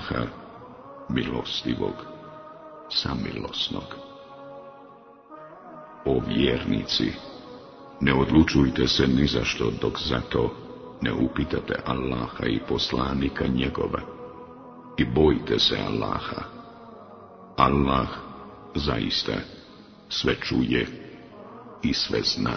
Allaha, milostivog, samilosnog. O vjernici, ne odlučujte se ni za što dok za to ne upitate Allaha i poslanika njegova i bojte se Allaha. Allah zaista sve čuje i sve zna.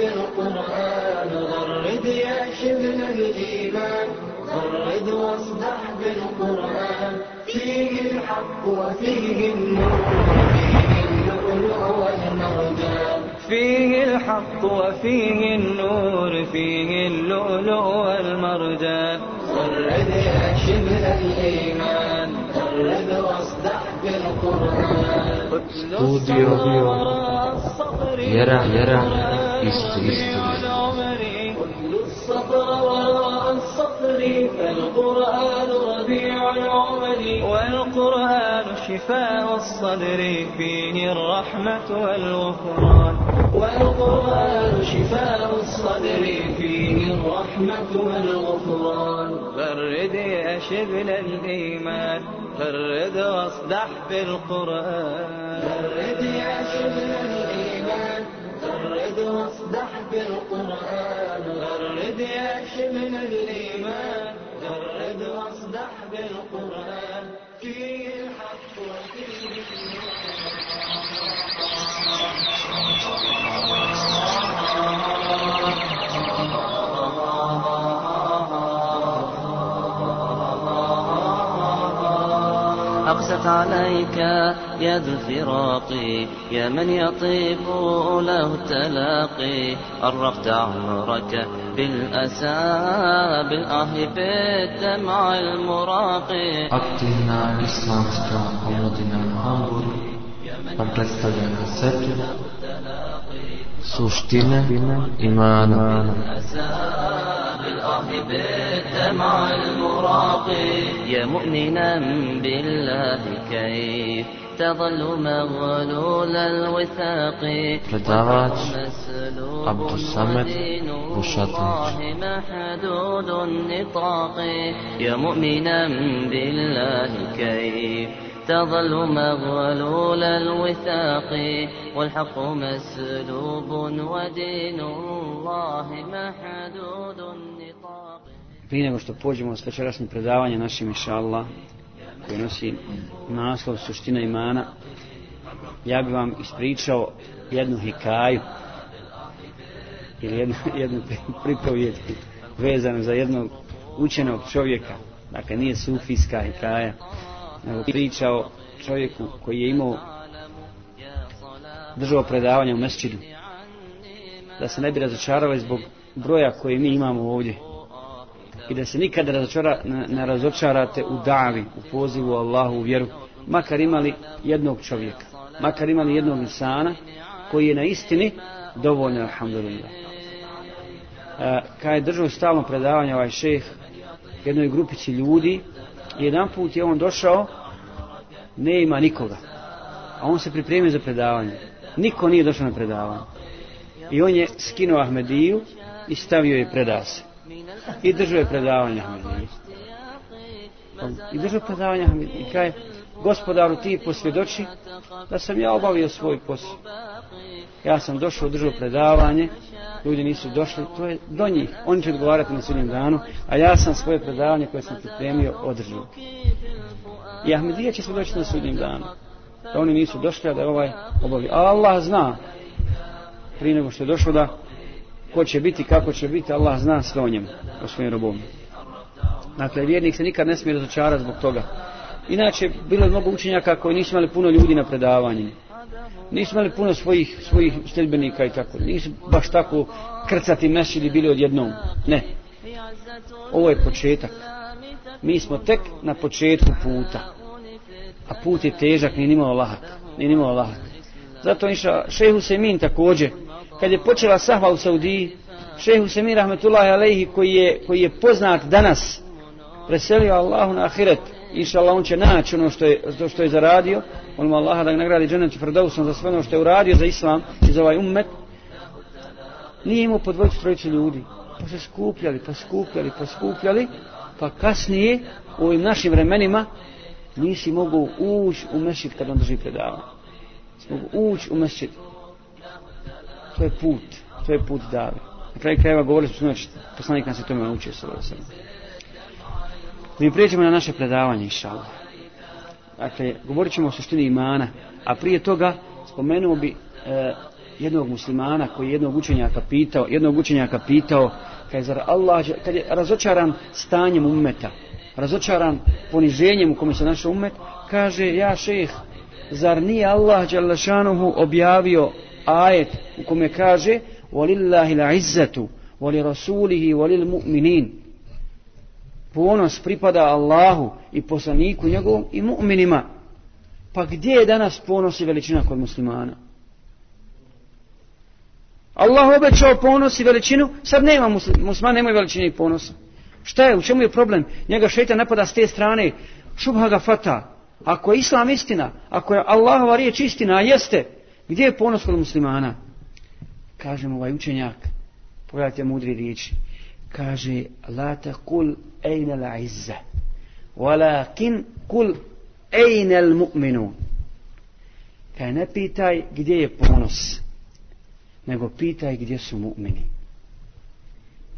بالقرآن غرد يا شبل الإيمان. غرد واصدح بالقرآن. فيه الحق وفيه النور. فيه اللؤلؤ والمرجان. فيه الحق وفيه النور. فيه اللؤلؤ والمرجان. غرد يا شبل الإيمان. غرد واصدح بالقرآن. Studio Vjera, كل الصبر وراء الصبر فالقرآن ربيع العمر والقرآن شفاء الصدر فيه الرحمة والغفران. والقرآن شفاء الصدر فيه الرحمة والغفران. غرد يا شبل الإيمان غرد واصدح بالقرآن غرد يا شبل الإيمان واصدح بالقرآن غرد يا شبل الإيمان غرد واصدح بالقرآن. فيه الحق أقست عليك يا ذا الفراق يا من يطيب له التلاقي. أرقت عمرك بالأسى بالآه بالدمع المراقي. أقتلنا إسلامك أمضنا الأمر فلتستجع السجن سوشتنا إيمانا. بالدمع المراقي يا مؤمنا بالله كيف تظل مغلول الوثاق. Abdusamed ودين Bušatlić. الله محدود النطاق. يا مؤمنا بالله كيف تظل مغلول الوثاق. والحق مسلوب ودين الله محدود النطاق Prije nego što pođemo s večerasnim predavanje našim inša Allah, koji nosi naslov suština imana, ja bi vam ispričao jednu hikaju ili jednu, jednu pripovjetku vezanu za jednog učenog čovjeka. Dakle, nije sufijska hikaja, nego priča o čovjeku koji je imao držao predavanje u mesčidu da se ne bi razočarali zbog broja koje mi imamo ovdje i da se nikada razočara, ne, ne razočarate u davi, u pozivu Allahu u vjeru, makar imali jednog čovjeka, makar imali jednog insana koji je na istini dovoljno, alhamdulillah. E, kada je držao stalno predavanje ovaj šeh jednoj grupici ljudi, jedan put je on došao, ne ima nikoga, a on se pripremio za predavanje. Niko nije došao na predavanje. I on je skinuo Ahmediju i stavio je predase. I držao je predavanje Ahmediju. I držao predavanja i kaže, gospodaru ti posvjedoči da sam ja obavio svoj posao. Ja sam došao, držao predavanje, ljudi nisu došli, to je do njih. Oni će odgovarati na sudnjem danu, a ja sam svoje predavanje koje sam pripremio održao. I Ahmedija će svjedočiti na sudnjem danu. Da oni nisu došli, a da je ovaj obavio. A Allah zna, prije nego što je došlo da ko će biti, kako će biti, Allah zna sve o njemu, o svojim robom. Dakle, vjernik se nikad ne smije razočarati zbog toga. Inače, bilo je mnogo učenjaka koji nisu imali puno ljudi na predavanjima. Nisu imali puno svojih, svojih sljedbenika i tako. Nisu baš tako krcati mešili bili odjednom. Ne. Ovo je početak. Mi smo tek na početku puta. A put je težak, nije nimao lahak. Nije nimao lahak. Zato inša šehu Semin također, kad je počela sahva u Saudiji, šehu Semin rahmetullahi alejhi koji je, koji je poznat danas, preselio Allahu na ahiret, inša Allah on će naći ono što je, to što je zaradio, on mu Allaha da nagradi dženetu Ferdausom za sve ono što je uradio za Islam i za ovaj ummet, nije imao po dvojicu trojicu ljudi, pa se skupljali, pa skupljali, pa skupljali, pa kasnije u ovim našim vremenima nisi mogu ući u mešit kad on drži predavanje. Mogu ući u mešit. To je put, to je put dave. Na kraju krajeva govorili smo noć, poslanik nas je tome naučio sa Mi prijeđemo na naše predavanje, inšallah. Dakle, govorit ćemo o suštini imana, a prije toga spomenuo bi e, jednog muslimana koji je jednog učenjaka pitao, jednog učenjaka pitao, kad je, zar Allah, kad je razočaran stanjem ummeta, razočaran poniženjem u kome se našao ummet, kaže, ja šeh, zar nije Allah Đalešanuhu objavio ajet u kome kaže, وَلِلَّهِ الْعِزَّةُ وَلِرَسُولِهِ وَلِلْمُؤْمِنِينَ ponos pripada Allahu i poslaniku njegovom i mu'minima. Pa gdje je danas ponos i veličina kod muslimana? Allah obećao ponos i veličinu, sad nema muslimana, nema veličine i ponosa. Šta je, u čemu je problem? Njega šeitan napada s te strane, šubha ga fata. Ako je islam istina, ako je Allahova riječ istina, a jeste, gdje je ponos kod muslimana? Kažem ovaj učenjak, pogledajte mudri riječi, kaže, la kul ejna la izza, walakin kul ejna al mu'minu. Kaj ne pitaj gdje je ponos, nego pitaj gdje su mu'mini.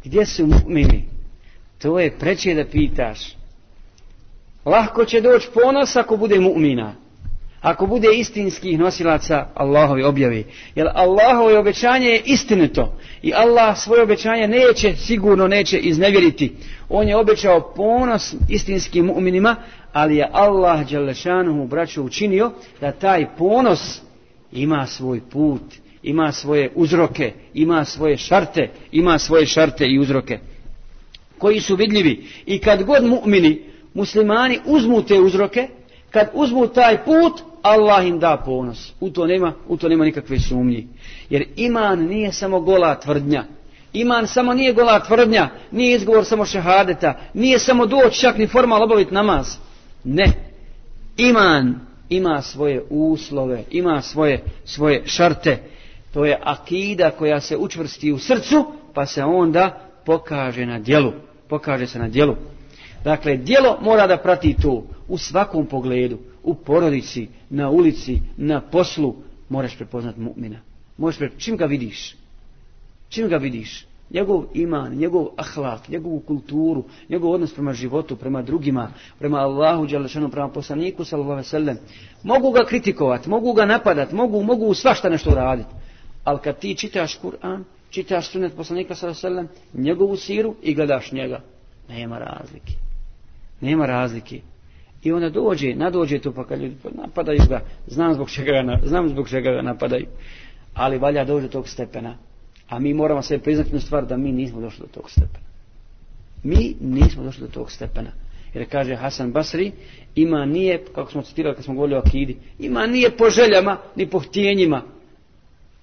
Gdje su mu'mini? To je preće da pitaš. Lahko će doći ponos ako bude mu'mina. Ako bude istinskih nosilaca Allahovi objavi. Jer Allahovo obećanje je istinito. I Allah svoje obećanje neće, sigurno neće iznevjeriti. On je obećao ponos istinskim mu'minima, ali je Allah Đalešanuhu braću učinio da taj ponos ima svoj put, ima svoje uzroke, ima svoje šarte, ima svoje šarte i uzroke koji su vidljivi. I kad god mu'mini, muslimani uzmu te uzroke, kad uzmu taj put, Allah im da ponos. U to nema, u to nema nikakve sumnji. Jer iman nije samo gola tvrdnja. Iman samo nije gola tvrdnja, nije izgovor samo šehadeta, nije samo doći čak ni formal obaviti namaz. Ne. Iman ima svoje uslove, ima svoje, svoje šarte. To je akida koja se učvrsti u srcu, pa se onda pokaže na djelu. Pokaže se na djelu. Dakle, djelo mora da prati to u svakom pogledu, u porodici, na ulici, na poslu, moraš prepoznat mu'mina. Možeš pre... čim ga vidiš? Čim ga vidiš? Njegov iman, njegov ahlak, njegovu kulturu, njegov odnos prema životu, prema drugima, prema Allahu, Đalešanu, prema poslaniku, sallallahu sallam. Mogu ga kritikovati, mogu ga napadat, mogu, mogu svašta nešto raditi. Ali kad ti čitaš Kur'an, čitaš sunet poslanika, sallallahu sallam, njegovu siru i gledaš njega, nema razlike. Nema razlike. I onda dođe, nadođe to pa kad ljudi napadaju ga, znam zbog čega ga, znam zbog čega ga napadaju. Ali valja dođe do tog stepena. A mi moramo sve priznati na stvar da mi nismo došli do tog stepena. Mi nismo došli do tog stepena. Jer kaže Hasan Basri, ima nije, kako smo citirali kad smo govorili o akidi, ima nije po željama ni po htjenjima,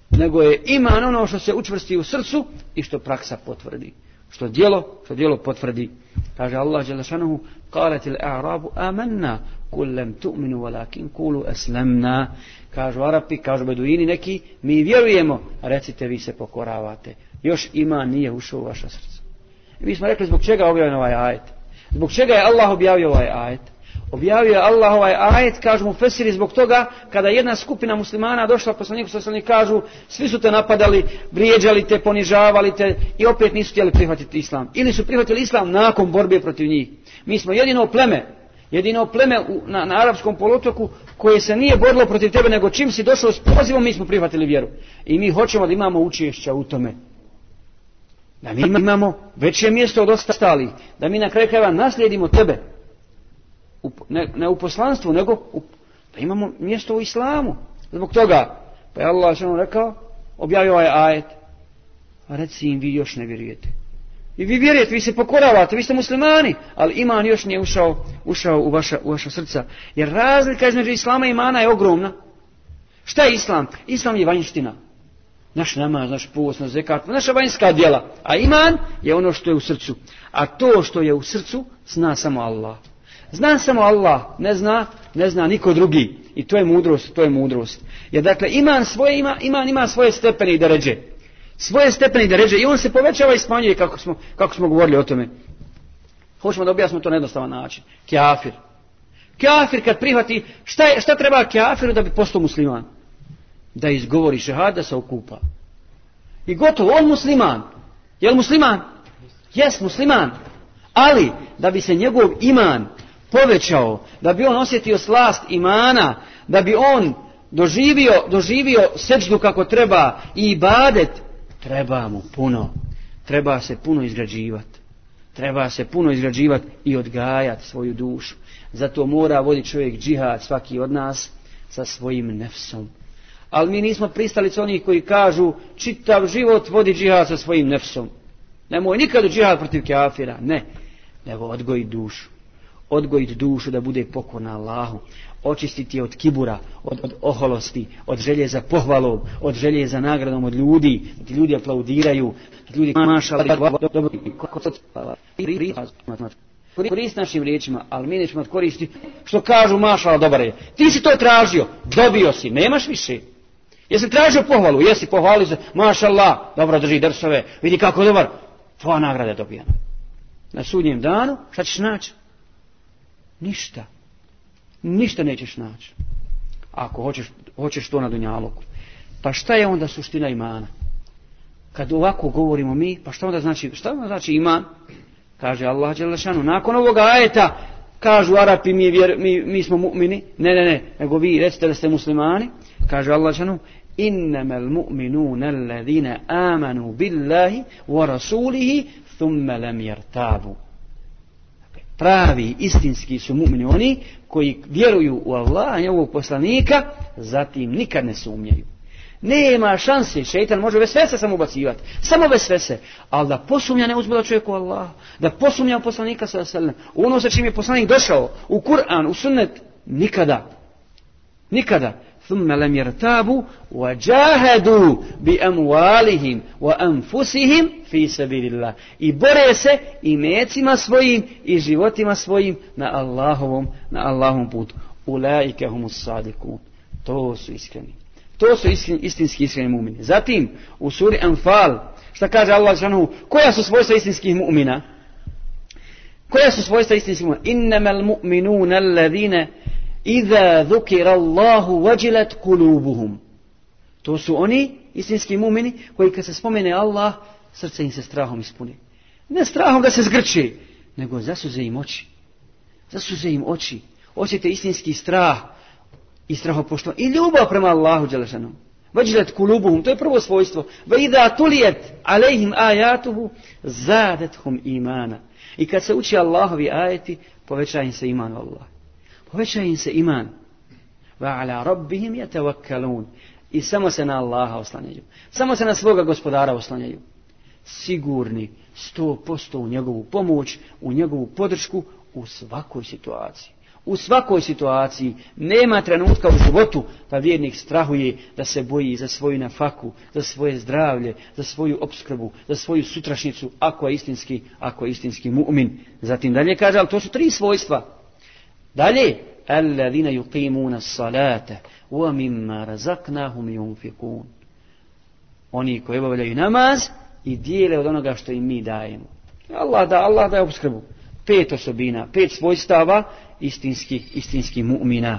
nego je ima ono što se učvrsti u srcu i što praksa potvrdi. Što djelo, što djelo potvrdi. Kaže Allah Đelešanuhu, قالت الأعراب آمنا قل لم تؤمنوا ولكن قولوا أسلمنا kažu Arapi, kažu Beduini neki, mi vjerujemo, a recite vi se pokoravate. Još ima nije ušao u vaša srca. I mi smo rekli zbog čega objavljeno ovaj ajet. Zbog čega je Allah objavio ovaj ajet? Objavio je Allah ovaj ajet, kažu mu Fesiri, zbog toga kada jedna skupina muslimana došla poslaniku sallallahu kažu svi su te napadali, vrijeđali te, ponižavali te i opet nisu htjeli prihvatiti islam. Ili su prihvatili islam nakon borbe protiv njih. Mi smo jedino pleme, jedino pleme u, na, na arapskom polutoku koje se nije borilo protiv tebe, nego čim si došao s pozivom mi smo prihvatili vjeru. I mi hoćemo da imamo učešća u tome. Da mi imamo veće mjesto od ostalih. Da mi na kraju krajeva naslijedimo tebe. U, ne, ne u poslanstvu, nego u, da imamo mjesto u islamu. Zbog toga, pa je Allah što rekao, objavio ovaj ajet. A reci im, vi još ne vjerujete. I vi vjerujete, vi se pokoravate, vi ste muslimani, ali iman još nije ušao, ušao u, vaša, u vaša srca. Jer razlika između islama i imana je ogromna. Šta je islam? Islam je vanjština. Naš namaz, naš post, naš zekat, naša vanjska djela. A iman je ono što je u srcu. A to što je u srcu zna samo Allah. Zna samo Allah, ne zna, ne zna niko drugi. I to je mudrost, to je mudrost. Jer dakle, iman svoje ima, iman ima svoje stepene i deređe. Svoje stepene i deređe. I on se povećava i smanjuje kako smo, kako smo govorili o tome. Hoćemo da objasnimo to na jednostavan način. Kjafir. Kjafir kad prihvati, šta, je, šta treba kjafiru da bi postao musliman? Da izgovori šehad, da se okupa. I gotovo, on musliman. Je li musliman? Jes, musliman. Ali, da bi se njegov iman povećao, da bi on osjetio slast imana, da bi on doživio, doživio seđdu kako treba i ibadet, treba mu puno. Treba se puno izgrađivati. Treba se puno izgrađivati i odgajati svoju dušu. Zato mora voditi čovjek džihad svaki od nas sa svojim nefsom. Ali mi nismo pristalici onih koji kažu čitav život vodi džihad sa svojim nefsom. Nemoj nikad džihad protiv kafira. Ne. Nego odgoji dušu odgojiti dušu da bude pokorna Allahu, očistiti od kibura, od, od oholosti, od želje za pohvalom, od želje za nagradom od ljudi, ti ljudi aplaudiraju, ljudi maša, korist našim riječima, ali mi nećemo koristiti što kažu mašala dobar je. Ti si to tražio, dobio si, nemaš više. Jesi tražio pohvalu, jesi pohvalio se, mašallah, dobro drži drsove, vidi kako je dobar, tvoja nagrada je dobijena. Na sudnjem danu, šta ćeš naći? Ništa. Ništa nećeš naći. Ako hoćeš, hoćeš to na dunjaluku. Pa šta je onda suština imana? Kad ovako govorimo mi, pa šta onda znači, šta onda znači iman? Kaže Allah Đelešanu, nakon ovoga ajeta, kažu Arapi, mi, vjer, mi, mi smo mu'mini, ne, ne, ne, nego vi recite da ste muslimani, kaže Allah Đelešanu, innamal mu'minuna alladhina amanu billahi wa rasulihi thumma lam yartabu pravi, istinski su mu'mini oni koji vjeruju u Allaha i njegovog poslanika, zatim nikad ne sumnjaju. Nema šanse, šeitan može bez svese samo ubacivati, samo bez svese, ali da posumnja ne uzbila čovjek u Allah, da posumnja u poslanika sa selem, ono sa čim je poslanik došao, u Kur'an, u sunnet, nikada. Nikada. ثم لم يرتابوا وجاهدوا بأموالهم وأنفسهم في سبيل الله i bore se i mecima svojim i životima svojim na Allahovom na Allahovom putu ulaike humus sadikun to su iskreni to su istinski iskreni mu'mini zatim u suri Anfal šta kaže Allah šanuhu koja su svojstva istinskih mu'mina koja su svojstva istinskih mu'mina innamal mu'minuna alladhina Iza dhukira Allahu wajilat kulubuhum. To su oni, istinski mumini, koji kad se spomene Allah, srce im se strahom ispuni. Ne strahom da se zgrče, nego zasuze im oči. Zasuze im oči. Osjete istinski strah i strahopoštvo. I ljubav prema Allahu Đelešanom. Vajilat kulubuhum, to je prvo svojstvo. Va tulijet alejhim ajatuhu, zadethum imana. I kad se uči Allahovi ajeti, poveća im se iman Allah. Poveća im se iman. Va ala rabbihim yatawakkalun. I samo se na Allaha oslanjaju. Samo se na svoga gospodara oslanjaju. Sigurni sto posto u njegovu pomoć, u njegovu podršku u svakoj situaciji. U svakoj situaciji nema trenutka u životu pa vjernik strahuje da se boji za svoju nafaku, za svoje zdravlje, za svoju obskrbu, za svoju sutrašnicu, ako je istinski, ako je istinski mu'min. Zatim dalje kaže, ali to su tri svojstva. Dalje, alladhina yuqimuna as-salata wa mimma razaqnahum yunfiqun. Oni koji obavljaju namaz i dijele od onoga što im mi dajemo. Allah da, Allah da obskrbu. Pet osobina, pet svojstava istinskih, istinskih mu'mina.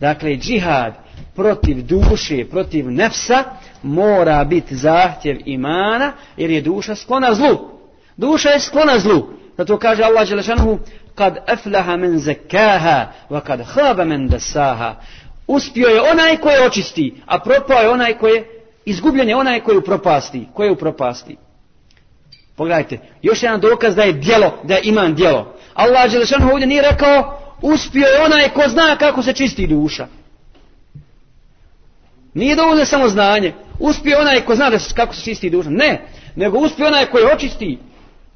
Dakle, džihad protiv duše, protiv nefsa, mora biti zahtjev imana, jer je duša sklona zlu. Duša je sklona zlu. Zato kaže Allah Đelešanhu, kad aflaha men zekaha, wa kad haba men dasaha. Uspio je onaj koje očisti, a propao je onaj koje, izgubljen je onaj koji upropasti, koje upropasti. Pogledajte, još jedan dokaz da je djelo, da je iman djelo. Allah Đelešanhu ovdje nije rekao, uspio je onaj ko zna kako se čisti duša. Nije dovoljno samo znanje. Uspio onaj ko zna kako se čisti duša. Ne, nego uspio onaj koji očisti,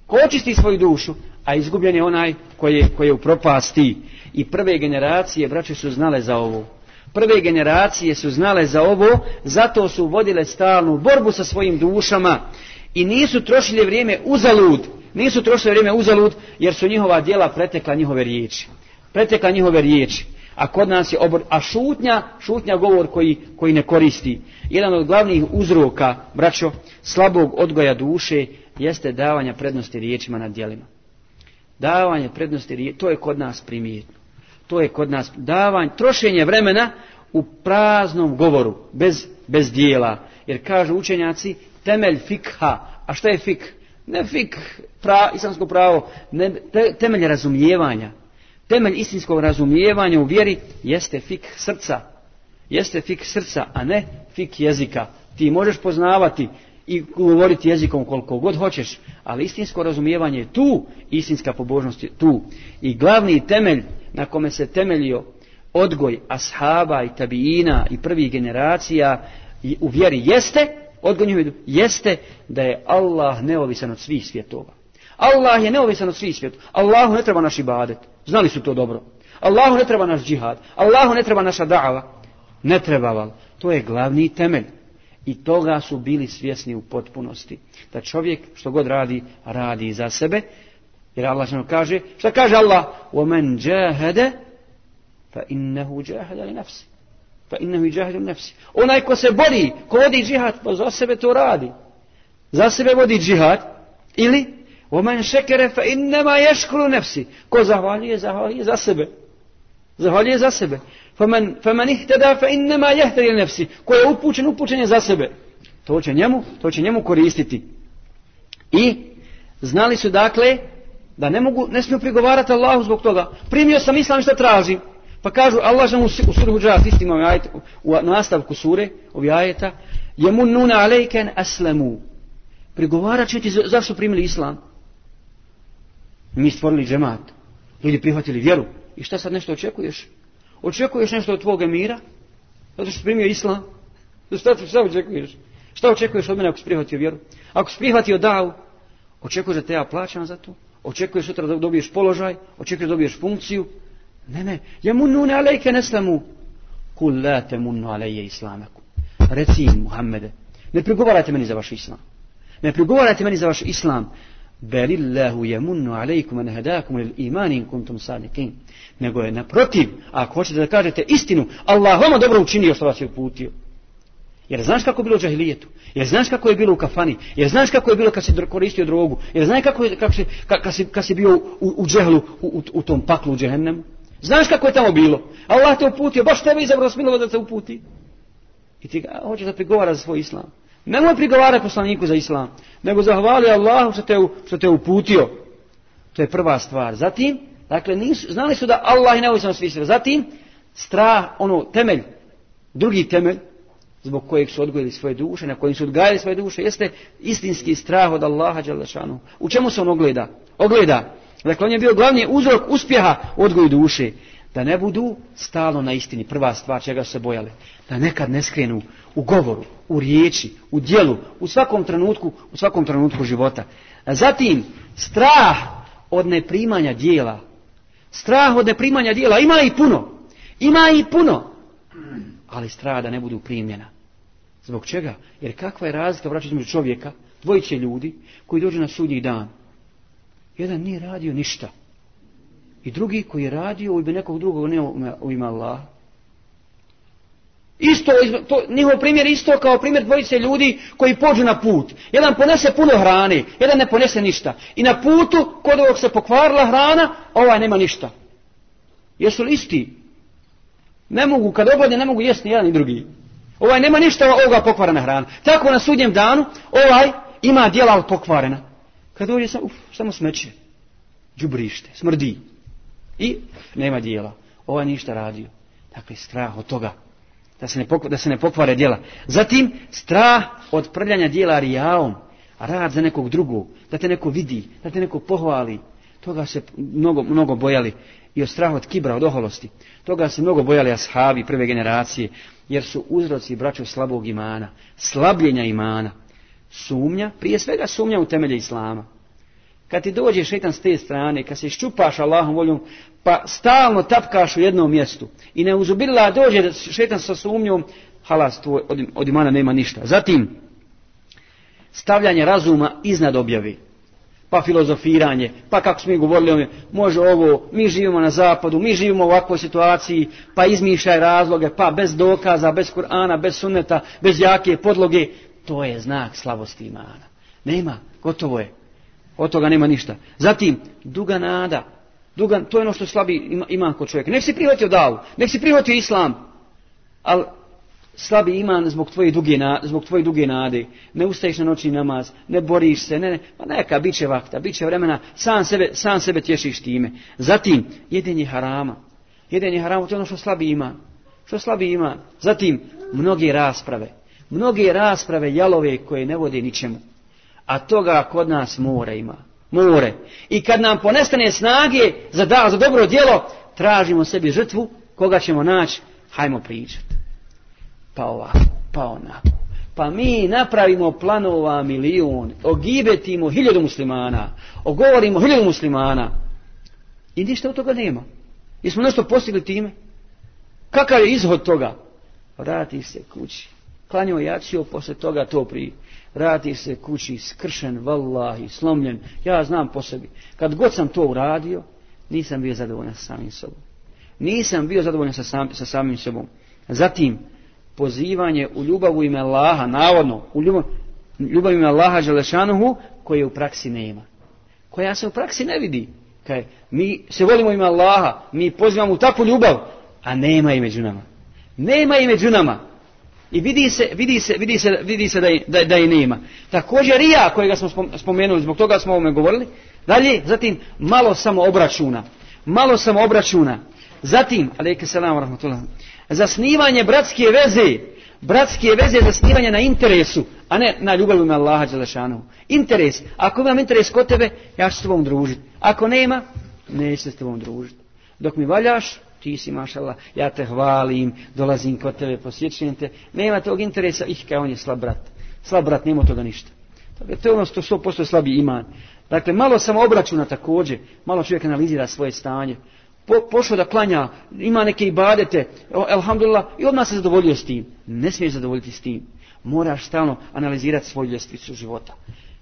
ko očisti svoju dušu, a izgubljen je onaj koji je, u propasti. I prve generacije, braće, su znale za ovo. Prve generacije su znale za ovo, zato su vodile stalnu borbu sa svojim dušama i nisu trošili vrijeme uzalud, nisu trošili vrijeme uzalud jer su njihova djela pretekla njihove riječi. Pretekla njihove riječi. A kod nas je obor, a šutnja, šutnja govor koji, koji ne koristi. Jedan od glavnih uzroka, braćo, slabog odgoja duše jeste davanja prednosti riječima nad djelima. Davanje prednosti to je kod nas primijetno. To je kod nas davanje, trošenje vremena u praznom govoru, bez, bez dijela. Jer kažu učenjaci, temelj fikha. A šta je fik? Ne fik, pra, islamsko pravo, ne, te, temelj razumijevanja. Temelj istinskog razumijevanja u vjeri jeste fik srca. Jeste fik srca, a ne fik jezika. Ti možeš poznavati i govoriti jezikom koliko god hoćeš, ali istinsko razumijevanje je tu, istinska pobožnost je tu. I glavni temelj na kome se temeljio odgoj ashaba i tabijina i prvih generacija u vjeri jeste, odgoj jeste da je Allah neovisan od svih svjetova. Allah je neovisan od svih svjetova. Allahu ne treba naš ibadet. Znali su to dobro. Allahu ne treba naš džihad. Allahu ne treba naša da'ava. Ne treba val. To je glavni temelj I toga su bili svjesni u potpunosti. Da čovjek što god radi, radi za sebe. Jer Allah što kaže, šta kaže Allah? وَمَنْ جَاهَدَ فَإِنَّهُ جَاهَدَ لِنَفْسِ فَإِنَّهُ جَاهَدُ لِنَفْسِ Onaj ko se bori, ko vodi džihad, pa za sebe to radi. Za sebe vodi džihad. Ili وَمَنْ شَكَرَ فَإِنَّمَا يَشْكُرُ نَفْسِ Ko zahvaljuje, zahvaljuje za sebe. Zahvaljuje za sebe. فَمَنْ, فَمَنْ اِهْتَدَا فَإِنَّمَا يَهْتَدِ نَفْسِ Ko je upućen, upućen je za sebe. To će njemu, to će njemu koristiti. I znali su dakle da ne mogu, ne smiju prigovarati Allahu zbog toga. Primio sam islam što tražim. Pa kažu Allah u, u suru Huđarat, isti imam ajet, u nastavku sure, ovi ajeta, jemununa alejken aslemu. Prigovarat će ti zašto primili islam. Mi stvorili džemat. Ljudi prihvatili vjeru. I šta sad nešto očekuješ? Očekuješ nešto od tvoga mira? Zato što primio islam? Šta, šta očekuješ? Šta očekuješ od mene ako si prihvatio vjeru? Ako si prihvatio davu, očekuješ da te ja plaćam za to? Očekuješ sutra da dobiješ položaj? Očekuješ da dobiješ funkciju? Ne, ne. Ja munune alejke neslamu. Kul la te munnu aleje islamaku. Reci im, Muhammede, ne prigovarajte meni za vaš islam. Ne prigovarajte meni za vaš islam. Belillahu yamunnu alejkum an hadakum lil iman in kuntum sadiqin. Nego je naprotiv, ako hoćete da kažete istinu, Allah vama dobro učinio što vas je uputio. Jer znaš kako je bilo u džahilijetu? Jer znaš kako je bilo u kafani? Jer znaš kako je bilo kad si koristio drogu? Jer znaš kako je kako si, kad, si, kad si bio u, u džehlu, u, u, tom paklu u džehennemu? Znaš kako je tamo bilo? Allah te uputio, baš tebe izabrao smilova da te uputi. I ti ga hoćeš da prigovara za svoj islam. Nemoj prigovarati poslaniku za islam, nego zahvali Allahu što te, što te uputio. To je prva stvar. Zatim, dakle, nisu, znali su da Allah je neovisan svih sve. Zatim, strah, ono, temelj, drugi temelj, zbog kojeg su odgojili svoje duše, na kojim su odgajali svoje duše, jeste istinski strah od Allaha Đalešanu. U čemu se on ogleda? Ogleda. Dakle, on je bio glavni uzrok uspjeha u odgoju duše. Da ne budu stalno na istini. Prva stvar čega se bojali. Da nekad ne skrenu u govoru, u riječi, u dijelu, u svakom trenutku, u svakom trenutku života. A zatim, strah od neprimanja dijela. Strah od neprimanja dijela. Ima i puno. Ima i puno. Ali strah da ne budu primljena. Zbog čega? Jer kakva je razlika vraćati među čovjeka, dvojiće ljudi, koji dođu na sudnji dan. Jedan nije radio ništa. I drugi koji je radio u ime nekog drugog, ne u ime Allah. Isto, to, njihov primjer isto kao primjer dvojice ljudi koji pođu na put. Jedan ponese puno hrane, jedan ne ponese ništa. I na putu, kod ovog se pokvarila hrana, ovaj nema ništa. Jesu li isti? Ne mogu, kad obladne, ne mogu jesti ni jedan ni drugi. Ovaj nema ništa ovoga pokvarena hrana. Tako na sudnjem danu, ovaj ima dijela pokvarena. Kad dođe uf, samo smeće. Đubrište, smrdi. I nema dijela. Ovaj ništa radio. Dakle, strah od toga. Da se ne, pokvare, da se ne pokvare dijela. Zatim, strah od prljanja dijela rijaom. Rad za nekog drugog. Da te neko vidi. Da te neko pohvali. Toga se mnogo, mnogo bojali. I od straha od kibra, od oholosti. Toga se mnogo bojali ashabi prve generacije. Jer su uzroci braću slabog imana. Slabljenja imana. Sumnja, prije svega sumnja u temelje Islama. Kad ti dođe šetan s te strane, kad se iščupaš Allahom voljom, pa stalno tapkaš u jednom mjestu i ne uzubila dođe šetan sa sumnjom, halas, tvoj, od, od imana nema ništa. Zatim, stavljanje razuma iznad objavi, pa filozofiranje, pa kako smo mi govorili, može ovo, mi živimo na zapadu, mi živimo u ovakvoj situaciji, pa izmišljaj razloge, pa bez dokaza, bez Kur'ana, bez sunneta, bez jake podloge, to je znak slabosti imana. Nema, gotovo je. Od toga nema ništa. Zatim, duga nada. Duga, to je ono što slabi ima, ima kod čovjeka. Nek si prihvatio davu, nek si prihvatio islam, ali slabi iman zbog tvoje duge, na, zbog tvoje duge nade. Ne ustaješ na noćni namaz, ne boriš se, ne, ne, pa neka, bit će vakta, bit će vremena, sam sebe, sam sebe tješiš time. Zatim, jedenje harama. Jedenje harama, to je ono što slabi ima. Što slabi ima. Zatim, mnoge rasprave. Mnoge rasprave jalove koje ne vode ničemu. A toga kod nas more ima. More. I kad nam ponestane snage za, da, za dobro djelo, tražimo sebi žrtvu, koga ćemo naći, hajmo pričati. Pa ovako, pa onako. Pa mi napravimo planova milijun, ogibetimo hiljadu muslimana, ogovorimo hiljadu muslimana. I ništa od toga nema. Jesmo nešto postigli time? Kakav je izhod toga? Vrati se kući. Klanio jacio, posle toga to prije vrati se kući skršen, vallahi, slomljen. Ja znam po sebi. Kad god sam to uradio, nisam bio zadovoljan sa samim sobom. Nisam bio zadovoljan sa, sam, sa samim sobom. Zatim, pozivanje u ljubavu ime Allaha, navodno, u ljubav, ljubav ime Allaha Želešanuhu, koje u praksi nema. Koja se u praksi ne vidi. Kaj, mi se volimo ime Allaha, mi pozivamo u takvu ljubav, a nema i među nama. Nema i među nama. I vidi se, vidi se, vidi se, vidi se da, je, da, da je nema. Također rija kojega smo spomenuli, zbog toga smo ovome govorili. Dalje, zatim malo samo obračuna. Malo samo obračuna. Zatim, alejke selam rahmetullah. Zasnivanje bratske veze. Bratske veze zasnivanje na interesu, a ne na ljubavi na Allaha dželešanu. Interes. Ako imam interes kod tebe, ja ću s tobom družiti. Ako nema, neću se s tobom družiti. Dok mi valjaš, ti si mašala, ja te hvalim, dolazim kod tebe, posjećujem te. Nema tog interesa, ih kao on je slab brat. Slab brat, nema toga ništa. Dakle, to je ono što 100% slabi iman. Dakle, malo samo obračuna također, malo čovjek analizira svoje stanje. Po, pošao da klanja, ima neke ibadete, alhamdulillah, i odmah se zadovoljio s tim. Ne smiješ zadovoljiti s tim. Moraš stalno analizirati svoju ljestvicu života.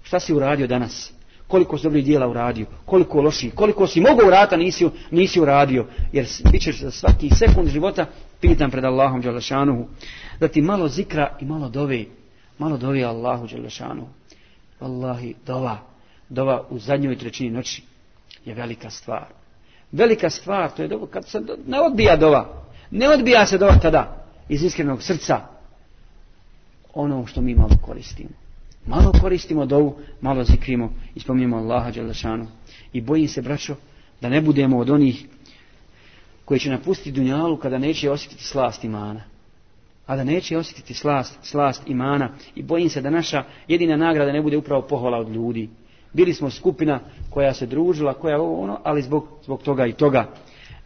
Šta si uradio danas? Koliko si dobrih dijela uradio, koliko loši, koliko si mogao urata nisi, nisi uradio, jer bit ćeš za svaki sekund života pitan pred Allahom Đalešanuhu, da ti malo zikra i malo dove, malo dove Allahu Đalešanuhu. Wallahi, dova, dova u zadnjoj trećini noći je velika stvar. Velika stvar, to je dova, kad se ne odbija dova, ne odbija se dova tada, iz iskrenog srca, ono što mi malo koristimo. Malo koristimo dovu, malo zikrimo i spominjemo Allaha Đelešanu. I bojim se, braćo, da ne budemo od onih koji će napustiti dunjalu kada neće osjetiti slast imana. A da neće osjetiti slast, slast imana. I bojim se da naša jedina nagrada ne bude upravo pohvala od ljudi. Bili smo skupina koja se družila, koja ovo ono, ali zbog, zbog toga i toga.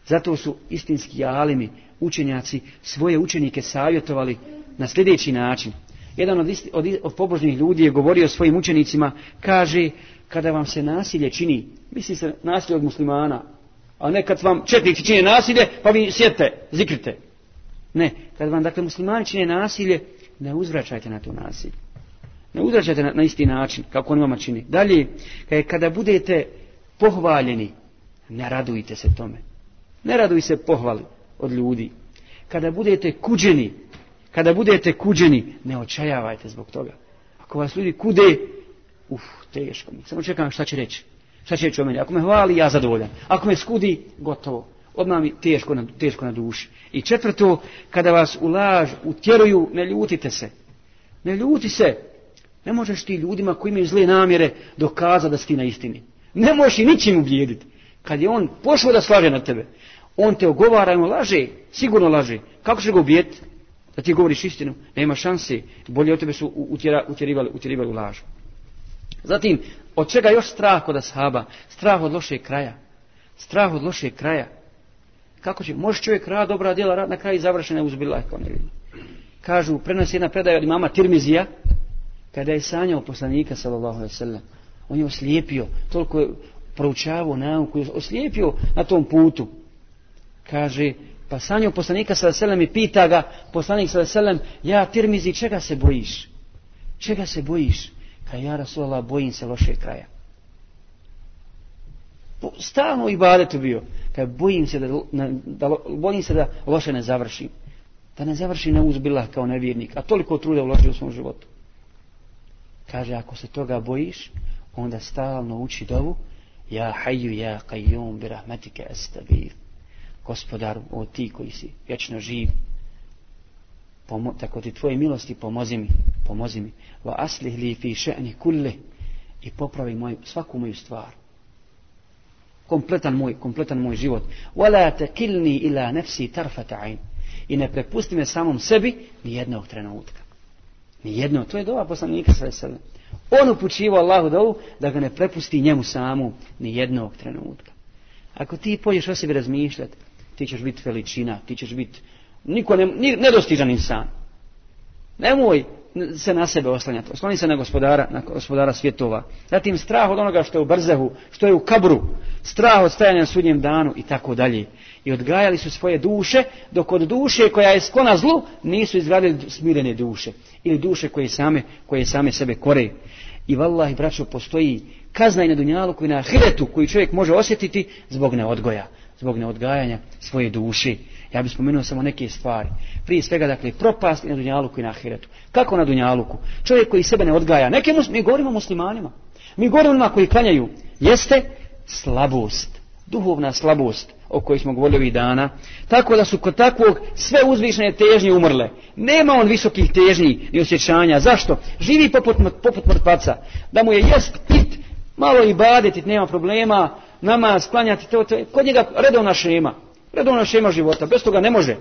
Zato su istinski alimi, učenjaci, svoje učenike savjetovali na sljedeći način jedan od, isti, od, od pobožnih ljudi je govorio svojim učenicima, kaže, kada vam se nasilje čini, misli se nasilje od muslimana, a ne kad vam četnici čine nasilje, pa vi sjedite, zikrite. Ne, kad vam dakle muslimani čine nasilje, ne uzvraćajte na to nasilje. Ne uzvraćajte na, na isti način, kako on vama čini. Dalje, kada budete pohvaljeni, ne radujte se tome. Ne raduj se pohvali od ljudi. Kada budete kuđeni, kada budete kuđeni, ne očajavajte zbog toga. Ako vas ljudi kude, uf, teško mi. Samo čekam šta će reći. Šta će reći o meni? Ako me hvali, ja zadovoljan. Ako me skudi, gotovo. Odmah mi teško na, teško na duši. I četvrto, kada vas u laž utjeruju, ne ljutite se. Ne ljuti se. Ne možeš ti ljudima koji imaju zle namjere dokazati da si na istini. Ne možeš i ničim ubijediti. Kad je on pošao da slaže na tebe, on te ogovara i on laže, sigurno laže. Kako će ga ubijeti? Da ti govoriš istinu. Nema šanse. Bolje od tebe su utjera, utjerivali, utjerivali lažu. Zatim, od čega još strah kod ashaba? Strah od lošeg kraja. Strah od lošeg kraja. Kako će? Može čovjek rad dobra djela, rad na kraju završena uzbila ne vidim. Kažu, prenosi jedna predaja od imama Tirmizija, kada je sanjao poslanika, sallallahu alaihi sallam, on je oslijepio, toliko je proučavao nauku, je oslijepio na tom putu. Kaže, pa sanjao poslanika, sallallahu alaihi i pita ga, poslanik, sallallahu alaihi ja Tirmizi, čega se bojiš? Čega se bojiš? Kaj ja, Rasulallah, bojim se loše kraja. Stalno i badetu bio. Kaj bojim se da, da, bojim se da loše ne završim. Da ne završi na uzbilah kao nevjernik. A toliko truda uložio u svom životu. Kaže, ako se toga bojiš, onda stalno uči dovu, ja haju, ja kajum, bi rahmetike estabir. Gospodaru, o ti koji si vječno živ, Pomo, tako ti tvoje milosti pomozi mi, pomozi mi. Va aslih li fi še'ni kulle i popravi moju, svaku moju stvar. Kompletan moj, kompletan moj život. Wala takilni ila nafsi tarfata ain. I ne prepusti me samom sebi ni jednog trenutka. Ni jedno, to je dova poslanika sve sebe. On upućivo Allahu dovu da ga ne prepusti njemu samu ni jednog trenutka. Ako ti pođeš o sebi razmišljati, ti ćeš biti veličina, ti ćeš biti niko ne, nedostižan insan. Nemoj se na sebe oslanjati. Osloni se na gospodara, na gospodara svjetova. Zatim strah od onoga što je u brzehu, što je u kabru, strah od stajanja na sudnjem danu i tako dalje. I odgajali su svoje duše, dok od duše koja je sklona zlu, nisu izgradili smirene duše. Ili duše koje same, koje same sebe kore. I vallahi, braćo, postoji kazna i na dunjalu koji na ahiretu, koji čovjek može osjetiti zbog neodgoja, zbog neodgajanja svoje duše. Ja bih spomenuo samo neke stvari. Prije svega, dakle, propast i na Dunjaluku i na Ahiretu. Kako na Dunjaluku? Čovjek koji sebe ne odgaja. Neke mus, mi govorimo muslimanima. Mi govorimo onima koji klanjaju. Jeste slabost. Duhovna slabost o kojoj smo govorili ovih dana. Tako da su kod takvog sve uzvišene težnje umrle. Nema on visokih težnji i osjećanja. Zašto? Živi poput, poput mrtvaca. Da mu je jest malo i baditi, nema problema, nama sklanjati, to, to, kod njega redovna šema. Redovna šema života, bez toga ne može.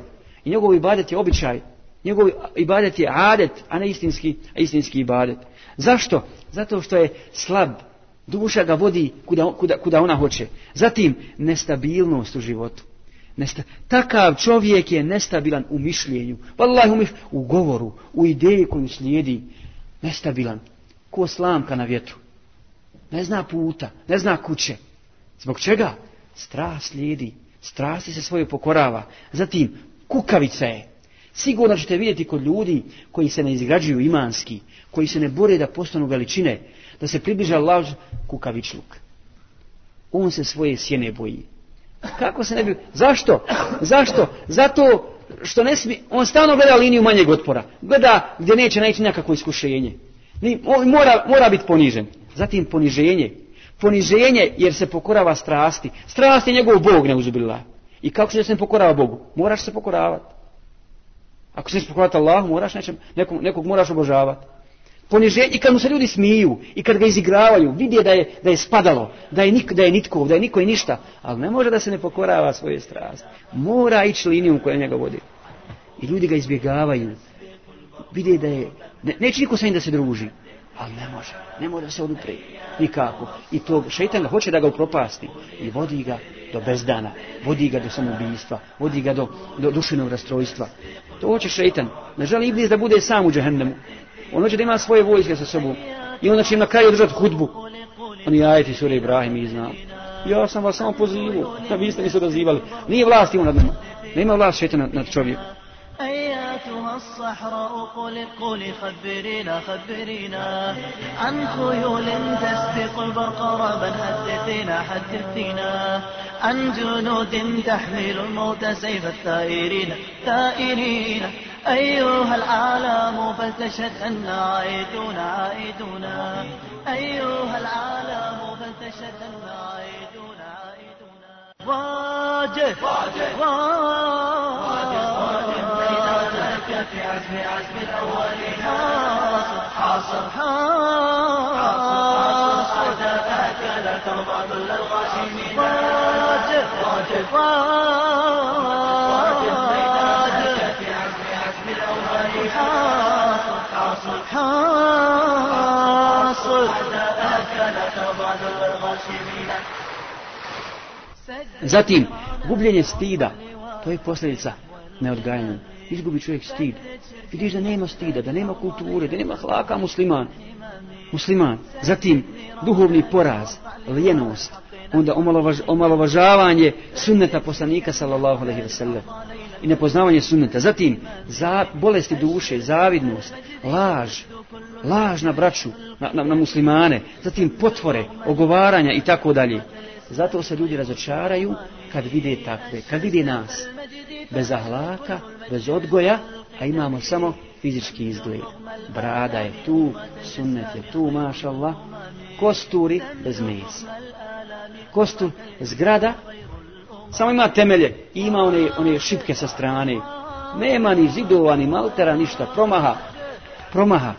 I njegov ibadet je običaj. Njegov ibadet je adet, a ne istinski, a istinski ibadet. Zašto? Zato što je slab. Duša ga vodi kuda, kuda, kuda ona hoće. Zatim, nestabilnost u životu. Nesta, takav čovjek je nestabilan u mišljenju. Wallahi u, u govoru, u ideji koju slijedi. Nestabilan. Ko slamka na vjetru. Ne zna puta, ne zna kuće. Zbog čega? Strah slijedi strasti se svoje pokorava. Zatim, kukavica je. Sigurno ćete vidjeti kod ljudi koji se ne izgrađuju imanski, koji se ne bore da postanu veličine, da se približa laž kukavičluk. On se svoje sjene boji. Kako se ne bi... Zašto? Zašto? Zato što ne smije... On stalno gleda liniju manjeg otpora. Gleda gdje neće naći nekakvo iskušenje. Mora, mora biti ponižen. Zatim poniženje poniženje jer se pokorava strasti. Strast je njegov Bog ne uzubila. I kako se ne pokorava Bogu? Moraš se pokoravati. Ako se pokoravati Allahu, moraš nečem, nekog, nekog moraš obožavati. Poniženje, i kad mu se ljudi smiju, i kad ga izigravaju, vidi da je, da je spadalo, da je, nik, da je nitko, da je niko i ništa, ali ne može da se ne pokorava svoje strasti. Mora ići linijom koja njega vodi. I ljudi ga izbjegavaju. Vidi da je, ne, neće niko sa njim da se druži. Ali ne može, ne može se odupre, nikako. I to šeitan hoće da ga upropasti i vodi ga do bezdana, vodi ga do samobijstva, vodi ga do, do dušenog rastrojstva. To hoće šeitan. Ne želi Iblis da bude sam u džahennemu. On hoće da ima svoje vojske sa sobom. I onda će im na kraju održati hudbu. Oni ajeti sura Ibrahim i znam. Ja sam vas samo pozivao, a vi ste mi se odazivali. Nije vlast ima nad nama. Nema vlast šeitan nad čovjekom. أياتها الصحراء قل قل خبرينا خبرينا عن خيول تسبق البرق ربا حدثينا حدثينا عن جنود تحمل الموت سيف الثائرين. ثائرين. أيها العالم فلتشهد أن عائدون عائدون أيها العالم فلتشهد أن عائدون عائدون واجه. واجه. واجه. ميدانك في عزم عزم الأولين حاصر حاصر حاصر لا ترضى ذل الغاشمين واجه واجه واجه ميدانك في عزم عزم الأولين حاصر حاصر حاصر أعداءك لا ترضى ذل الغاشمين Zatim, gubljenje stida, to je posljedica neodgajanja. Izgubi čovjek stid. Vidiš da nema stida, da nema kulture, da nema hlaka musliman. Musliman. Zatim, duhovni poraz, lijenost, onda omalovaž, omalovažavanje sunneta poslanika sallallahu alaihi wasallam i nepoznavanje sunneta. Zatim, za, bolesti duše, zavidnost, laž, laž na braću, na, na, na muslimane, zatim potvore, ogovaranja i tako dalje. Zato se ljudi razočaraju kad vide takve, kad vide nas. Bez ahlaka, bez odgoja, a imamo samo fizički izgled. Brada je tu, sunnet je tu, maša Allah. Kosturi bez mesa. Kostur, zgrada, samo ima temelje, ima one, one šipke sa strane. Nema ni zidova, ni maltera, ništa, promaha, promaha.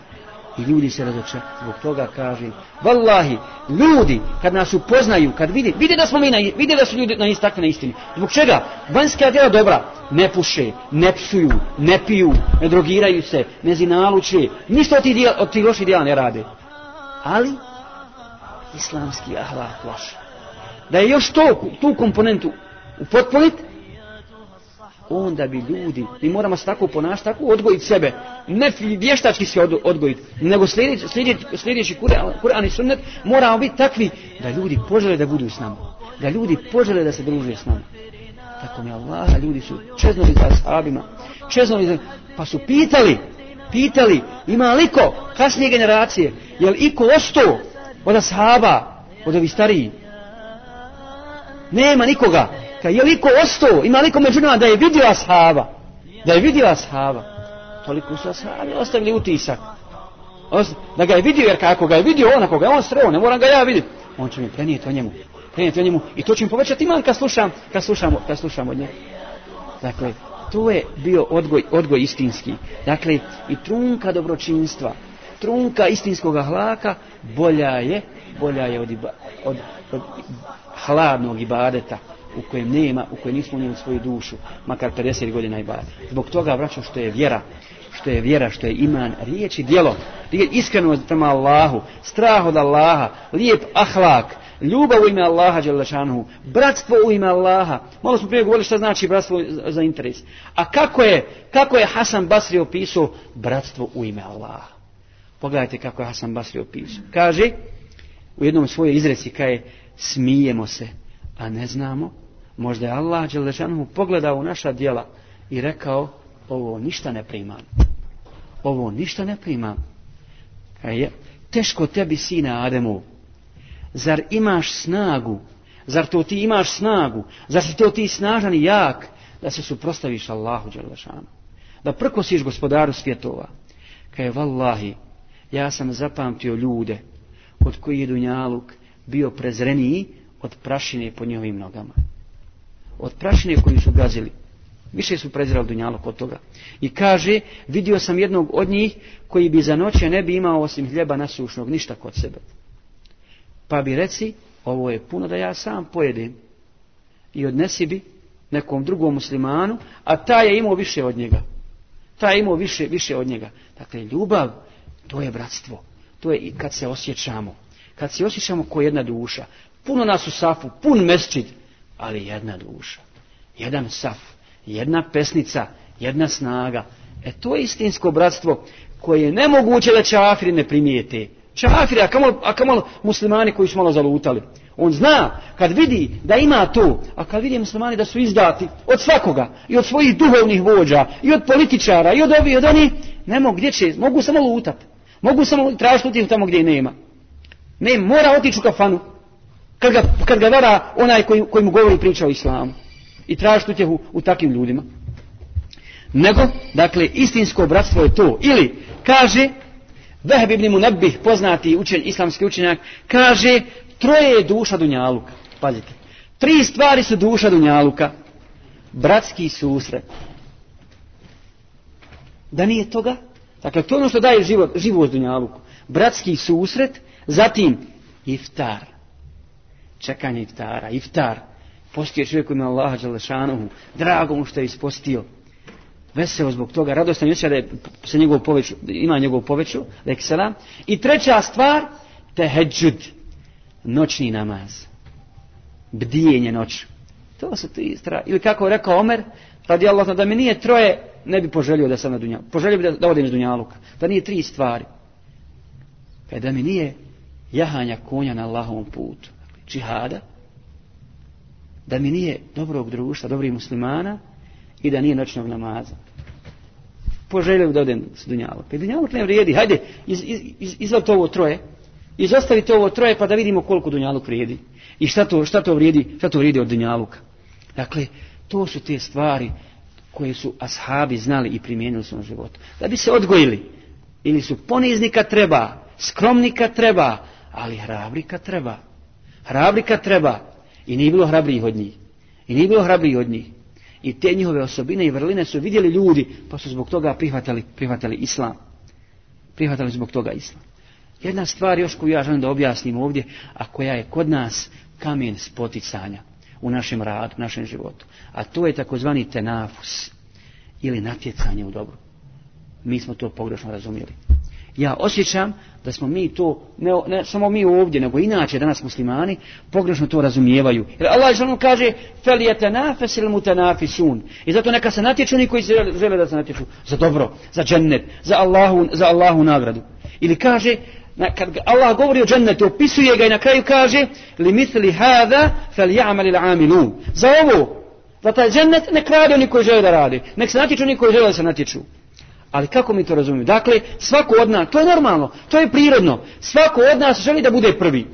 I ljudi se razočaraju. Zbog toga kaže, vallahi, ljudi, kad nas upoznaju, kad vide, vide da smo mi, na, vide da su ljudi na istakve na istini. Zbog čega? Vanjska djela dobra. Ne puše, ne psuju, ne piju, ne drogiraju se, ne zinaluče. Ništa od tih, djela, od tih loših djela ne rade. Ali, islamski ahlak loš. Da je još to, tu komponentu upotpunit, onda bi ljudi, mi moramo se tako ponašati, tako odgojiti sebe, ne vještački se odgojiti, nego sljedeći, Kur'an Kur i sunnet moramo biti takvi da ljudi požele da budu s nama, da ljudi požele da se druže s nama. Tako mi Allah, ljudi su čeznuli za ashabima, čeznuli za, pa su pitali, pitali, ima li ko kasnije generacije, je li iko ostao od ashaba, od ovih stariji? Nema nikoga, Ka je liko ostao, ima liko među nama da je vidio ashaba, da je vidio ashaba, toliko su ashabi ostavili utisak. Da ga je vidio, jer kako ga je vidio on, ako ga je on sreo, ne moram ga ja vidjeti. On će mi prenijeti o njemu, prenijeti o njemu i to će mi povećati iman kad slušam, kad slušam, kad slušam od njega. Dakle, to je bio odgoj, odgoj istinski. Dakle, i trunka dobročinstva, trunka istinskog hlaka bolja je, bolja je od, iba, od, od hladnog ibadeta u kojem nema, u kojem nismo unijeli svoju dušu, makar 50 godina i bad. Zbog toga, braćo, što je vjera, što je vjera, što je iman, riječ i djelo, iskreno prema Allahu, strah od Allaha, lijep ahlak, ljubav u ime Allaha, Đelešanhu, bratstvo u ime Allaha. Malo smo prije govorili šta znači bratstvo za interes. A kako je, kako je Hasan Basri opisao bratstvo u ime Allaha? Pogledajte kako je Hasan Basri opisao. Kaže, u jednom svojoj izreci, kaže, smijemo se, a ne znamo Možda je Allah Đelešanuhu pogledao u naša dijela i rekao, ovo ništa ne primam. Ovo ništa ne primam. Je, teško tebi, sine Ademu, zar imaš snagu, zar to ti imaš snagu, zar si to ti snažan i jak, da se suprostaviš Allahu Đelešanu, da prkosiš gospodaru svjetova. Kaj vallahi, ja sam zapamtio ljude od koji je Dunjaluk bio prezreniji od prašine po njihovim nogama od prašine koju su gazili. Više su prezirali dunjalog od toga. I kaže, vidio sam jednog od njih koji bi za noće ne bi imao osim hljeba nasušnog, ništa kod sebe. Pa bi reci, ovo je puno da ja sam pojedem. I odnesi bi nekom drugom muslimanu, a taj je imao više od njega. Taj je imao više, više od njega. Dakle, ljubav, to je bratstvo. To je i kad se osjećamo. Kad se osjećamo ko jedna duša. Puno nas u safu, pun mesčid, ali jedna duša, jedan saf, jedna pesnica, jedna snaga. E to je istinsko bratstvo koje je nemoguće da čafiri ne primijete. Čafiri, a kamo, a kamo muslimani koji su malo zalutali. On zna, kad vidi da ima to, a kad vidi muslimani da su izdati od svakoga, i od svojih duhovnih vođa, i od političara, i od ovih, od onih, ne mogu, gdje će, mogu samo lutat. Mogu samo tražiti tamo gdje nema. Ne, mora otići u kafanu, kad ga, kad ga vara onaj koji, koji mu govori priča o islamu i traži utjehu u takvim ljudima. Nego, dakle, istinsko bratstvo je to. Ili, kaže, Veheb ibn Munabbih, poznati učen, islamski učenjak, kaže, troje je duša Dunjaluka. Pazite, tri stvari su duša Dunjaluka. Bratski susret. Da nije toga? Dakle, to je ono što daje život, život Dunjaluku. Bratski susret, zatim iftar. Čekanje iftara, iftar. Postio čovjek ima Allaha Đalešanohu. Drago mu što je ispostio veseo zbog toga, radostan osjeća da je se njegov poveću, ima njegov poveću, leksela. I treća stvar, teheđud, noćni namaz. Bdijenje noć. To su ti stra... Ili kako je rekao Omer, radi Allah, da mi nije troje, ne bi poželio da sam na dunjalu. Poželio bi da, da odim iz dunjaluka. Da nije tri stvari. Pa da mi nije jahanja konja na Allahovom putu. Džihada. Da mi nije dobrog društva, dobrih muslimana, i da nije noćnog namaza. Poželio da odem s Dunjaluk. I Dunjaluk ne vrijedi. Hajde, iz, iz, iz, izvadite ovo troje. Izostavite ovo troje pa da vidimo koliko Dunjaluk vrijedi. I šta to, šta to vrijedi, šta to vrijedi od Dunjaluka. Dakle, to su te stvari koje su ashabi znali i primijenili u svom životu. Da bi se odgojili. Ili su poniznika treba, skromnika treba, ali hrabrika treba. Hrabrika treba. I nije bilo hrabrih od njih. I nije bilo hrabrih od njih i te njihove osobine i vrline su vidjeli ljudi, pa su zbog toga prihvatali, prihvatali islam. Prihvatali zbog toga islam. Jedna stvar još koju ja želim da objasnim ovdje, a koja je kod nas kamen spoticanja u našem radu, našem životu. A to je takozvani tenafus ili natjecanje u dobru. Mi smo to pogrešno razumjeli. Ja osjećam da smo mi to, ne, ne samo mi ovdje, nego inače danas muslimani, pogrešno to razumijevaju. Jer Allah što kaže, felijete nafes ili mutanafisun. I zato neka se natječu oni koji žele, žele da se natječu za dobro, za džennet, za Allahu, za Allahu nagradu. Ili kaže, na, kad Allah govori o džennetu, opisuje ga i na kraju kaže, li misli hada fel ja'mal il amilu. Za ovo, za taj džennet, nek radi oni koji žele da radi. Nek se natječu oni koji žele da se natječu. Ali kako mi to razumijemo? Dakle, svako od nas, to je normalno, to je prirodno. Svako od nas želi da bude prvi.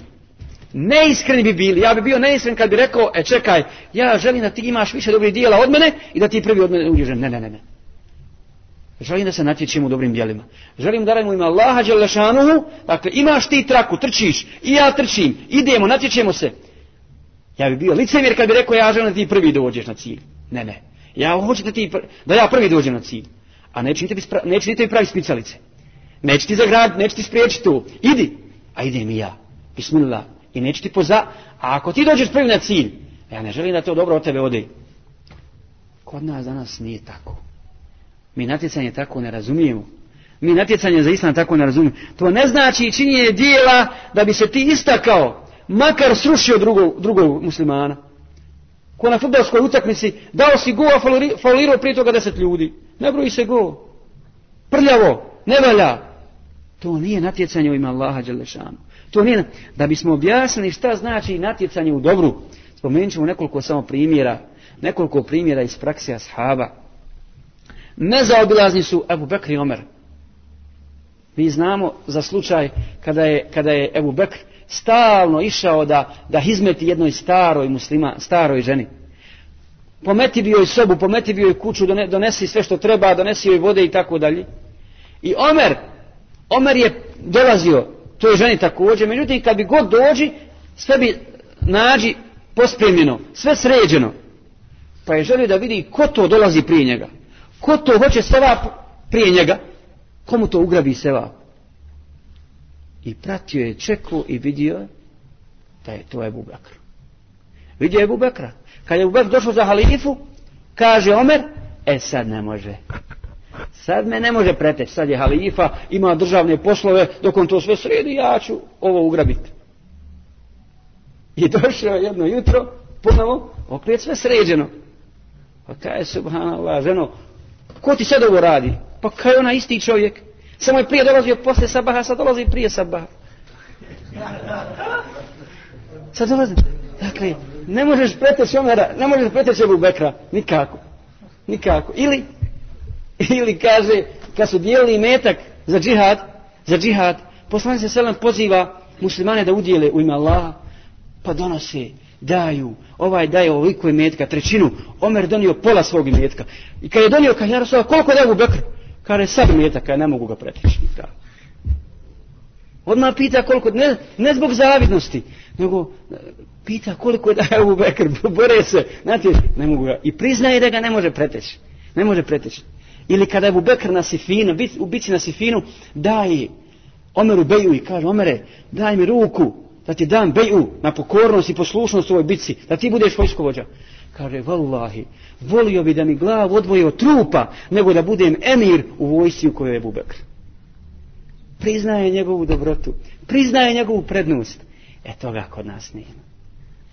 Neiskreni bi bili, ja bi bio neiskren kad bi rekao, e čekaj, ja želim da ti imaš više dobrih dijela od mene i da ti prvi od mene uđeš. Ne, ne, ne, ne. Želim da se natječemo u dobrim dijelima. Želim da radimo ima Allaha Đelešanuhu, dakle imaš ti traku, trčiš, i ja trčim, idemo, natječemo se. Ja bi bio licemjer kad bi rekao, ja želim da ti prvi dođeš na cilj. Ne, ne. Ja hoću da, ti, da ja prvi dođem na cilj. A neće ni tebi, pravi spicalice. Neće ti zagrad, neće ti spriječiti tu. Idi. A idem i ja. Bismillah. I neće ti poza... A ako ti dođeš prvi na cilj, ja ne želim da to dobro od tebe ode. Kod nas danas nije tako. Mi natjecanje tako ne razumijemo. Mi natjecanje za islam tako ne razumijemo. To ne znači činjenje dijela da bi se ti istakao, makar srušio drugog, drugog muslimana. Ko na futbolskoj utakmici, dao si go, a faulirao prije toga deset ljudi. Ne broji se go. Prljavo, ne valja. To nije natjecanje u ime Allaha Đelešanu. To nije, da bismo objasnili šta znači natjecanje u dobru. Spomenut ćemo nekoliko samo primjera, nekoliko primjera iz praksija ashaba. Nezaobilazni su Ebu Bekr i Omer. Mi znamo za slučaj kada je, kada je Ebu Bekr stalno išao da, da hizmeti jednoj staroj muslima, staroj ženi. Pometi bi joj sobu, pometi bi joj kuću, donesi sve što treba, donesi joj vode i tako dalje. I Omer, Omer je dolazio toj ženi također, međutim kad bi god dođi, sve bi nađi pospremljeno, sve sređeno. Pa je želio da vidi ko to dolazi prije njega. Ko to hoće seva prije njega, komu to ugrabi seva. I pratio je čeku i vidio je da je to Ebu Bekr. Vidio je Ebu. Kad je Ebu Bekr došao za halifu, kaže Omer, e sad ne može. Sad me ne može preteći. Sad je halifa, ima državne poslove, dok on to sve sredi, ja ću ovo ugrabiti. I došao jedno jutro, ponovo, opet sve sređeno. Pa kaj je subhanallah, ženo, ko ti sad ovo radi? Pa kaj ona isti čovjek? Samo je prije dolazio posle sabaha, sad dolazi prije sabaha. Sad dolazi. Dakle, ne možeš preteći Omera, ne možeš preteći Ebu Bekra. Nikako. Nikako. Ili, ili kaže, kad su dijelili metak za džihad, za džihad, poslanik se poziva muslimane da udjele u ime Allaha, pa donose daju, ovaj daje ovoliko imetka, trećinu, Omer donio pola svog imetka. I kad je donio, kad ja koliko daje u Bekr? Kada je sad imetak, kada ne mogu ga preteći. Da. Odmah pita koliko, ne, ne zbog zavidnosti, nego e, pita koliko daje u Bekr, bore se, znate, ne mogu ga, i priznaje da ga ne može preteći. Ne može preteći. Ili kada je u Bekr na Sifinu, u bici na Sifinu, daje Omeru beju i kaže, Omere, daj mi ruku, da ti dam beju na pokornost i poslušnost u ovoj bici, da ti budeš vojskovođa. Kaže, vallahi, volio bi da mi glavu odvoji od trupa, nego da budem emir u vojsci u kojoj je Bubekr. Priznaje njegovu dobrotu, priznaje njegovu prednost. E toga kod nas nema.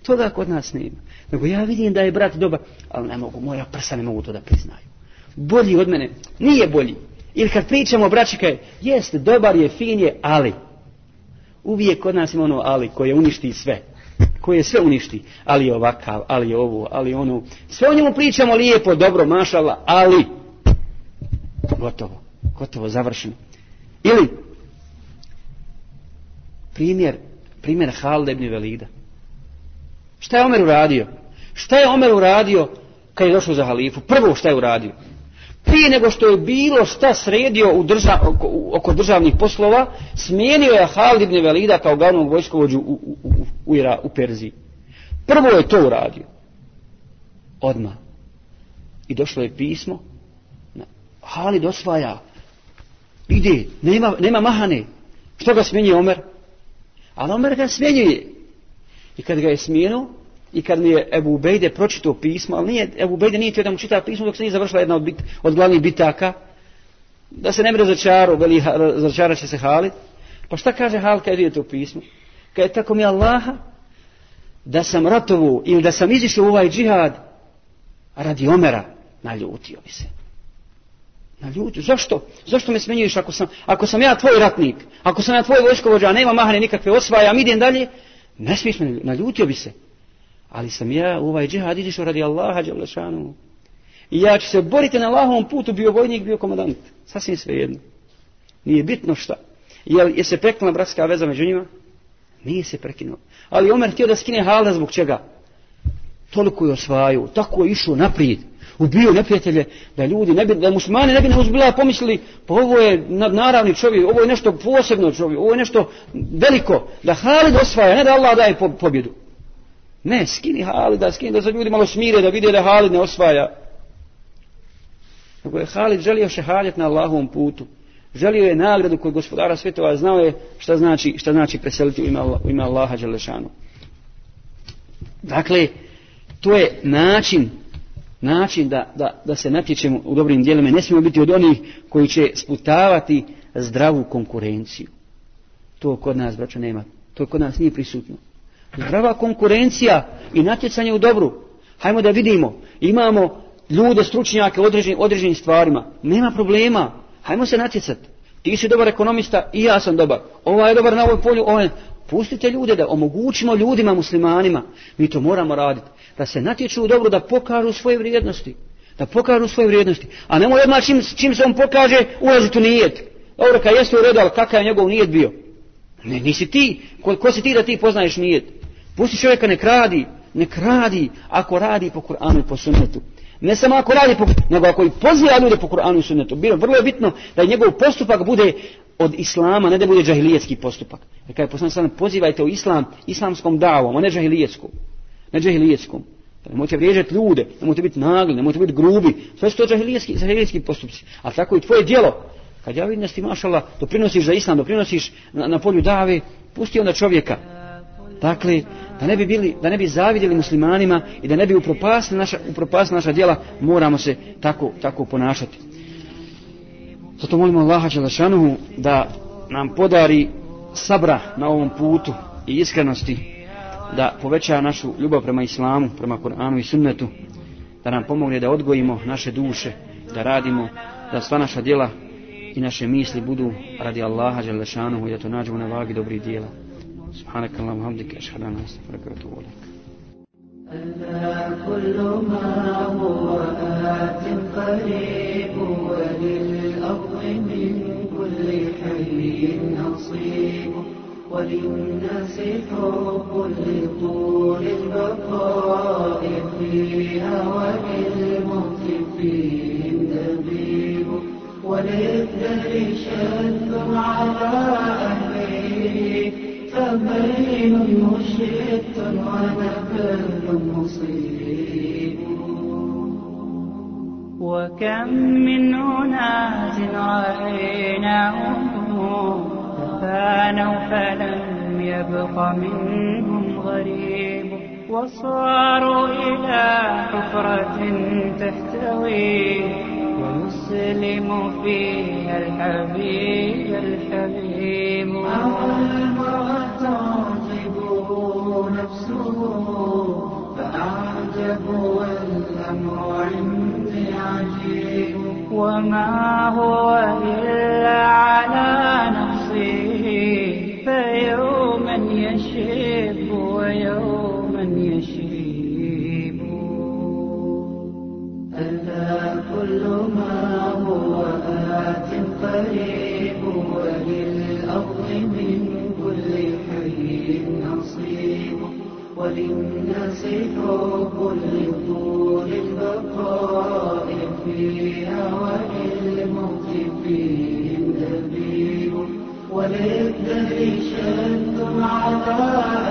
Toga kod nas nema. Nego ja vidim da je brat dobar, ali ne mogu, moja prsa ne mogu to da priznaju. Bolji od mene, nije bolji. Ili kad pričamo o braći, kaj, jeste, dobar je, fin je, ali. Uvijek kod nas ima ono ali koje uništi sve. Koje sve uništi. Ali je ovakav, ali je ovo, ali ono. Sve o njemu pričamo lijepo, dobro, mašala, ali. Gotovo. Gotovo, završeno. Ili primjer, primjer Halda ibn Velida. Šta je Omer uradio? Šta je Omer uradio kad je došao za halifu? Prvo šta je uradio? Prije nego što je bilo šta sredio u drža, oko, oko državnih poslova, smijenio je Halid ibn Velida kao glavnog vojskovođu u, u, u, u, u Perziji. Prvo je to uradio. Odmah. I došlo je pismo. Halid osvaja. Ide. Nema, nema mahane. Što ga smjenjuje Omer? Ali Omer ga smjenjuje. I kad ga je smijenuo, i kad mi je Ebu Ubejde pročitao pismo, ali nije, Ebu Ubejde nije htio da mu čita pismo dok se nije završila jedna od, bit, od glavnih bitaka, da se ne bi razočarao, veli razočarat će se Halid. Pa šta kaže Halid kad je to pismo? Kad je tako mi Allaha, da sam ratovu ili da sam izišao u ovaj džihad radi Omera, naljutio bi se. Naljutio. Zašto? Zašto me smenjuješ ako sam, ako sam ja tvoj ratnik, ako sam ja tvoj vojskovođa, a nema mahane nikakve osvajam, idem dalje, ne smiješ me, naljutio bi se. Ali sam ja u ovaj džihad izišao radi Allaha Đalešanu. I ja ću se boriti na Allahovom putu, bio vojnik, bio komandant. Sasvim sve jedno. Nije bitno šta. Je, je se prekinula bratska veza među njima? Nije se prekinuo. Ali Omer htio da skine halda zbog čega? Toliko je osvajao, tako je išao naprijed. Ubio neprijatelje, da ljudi, ne bi, da muslimani ne bi neuzbila pomislili, pa ovo je naravni čovjek, ovo je nešto posebno čovjek, ovo je nešto veliko. Da Halid osvaja, ne da Allah daje pobjedu. Ne, skini Halid, da skini da se ljudi malo smire, da vide da Halid ne osvaja. Nego je Halid želio šehadet na Allahovom putu. Želio je nagradu koju gospodara svjetova znao je šta znači, šta znači preseliti u ime, u ime Allaha Đalešanu. Dakle, to je način način da, da, da se natječemo u dobrim dijelima. Ne smijemo biti od onih koji će sputavati zdravu konkurenciju. To kod nas, braćo, nema. To kod nas nije prisutno. Zdrava konkurencija i natjecanje u dobru. Hajmo da vidimo. Imamo ljude, stručnjake u određenim, određenim stvarima. Nema problema. Hajmo se natjecati. Ti si dobar ekonomista i ja sam dobar. Ova je dobar na ovoj polju. Ovaj. Pustite ljude da omogućimo ljudima, muslimanima. Mi to moramo raditi. Da se natječu u dobru, da pokažu svoje vrijednosti. Da pokažu svoje vrijednosti. A nemoj odmah čim, čim se on pokaže, ulaziti u nijet. Dobro, kad jeste u redu, ali kakav je njegov nijet bio? Ne, nisi ti. Ko, ko si ti da ti poznaješ nijet? Pusti čovjeka nek radi, nek radi ako radi po Kur'anu i po sunnetu. Ne samo ako radi po nego ako i poziva ljude po Kur'anu i sunnetu. Bilo, vrlo je bitno da njegov postupak bude od islama, ne da bude džahilijetski postupak. Jer kada je poslanik sallam pozivajte u islam, islamskom davom, a ne džahilijetskom. Ne džahilijetskom. Nemojte vrijeđati ljude, nemojte biti nagli, nemojte biti grubi. Sve su to džahilijetski, džahilijetski postupci. A tako i tvoje djelo. Kad ja vidim da ti mašala, doprinosiš za islam, doprinosiš na, na polju dave, pusti onda čovjeka. Dakle, da ne bi bili, da ne bi zavidjeli muslimanima i da ne bi upropasili naša, upropasili naša djela, moramo se tako, tako ponašati. Zato molimo Allaha Đelešanuhu da nam podari sabra na ovom putu i iskrenosti, da poveća našu ljubav prema islamu, prema Kur'anu i sunnetu, da nam pomogne da odgojimo naše duše, da radimo, da sva naša djela i naše misli budu radi Allaha Đelešanuhu i da to nađemo na vagi dobrih djela. سبحانك اللهم وبحمدك أشهد أن لا إله إلا أنت ألا كل ما هو آت قريب وللأرض من كل حي نصيب وللناس حب لطول البقاء فيها وللموت فيهم دبيب وللدهر شد على أهله فبين مشرق ونبل مصيب وكم من أناس رأيناهم فانوا فلم يبق منهم غريب وصاروا إلى حفرة تحتوي. ويسلم فيها الحبيب الحبيب المرأة تعجبه نفسه فأعجب والأمر عندي عجيب. وما هو إلا على نفسه فيوما ما هو آت قريب وللأرض من كل حي نصيب. وللناس حب لطول البقاء فيها وللموت فيهم دبيب وللدهر شد على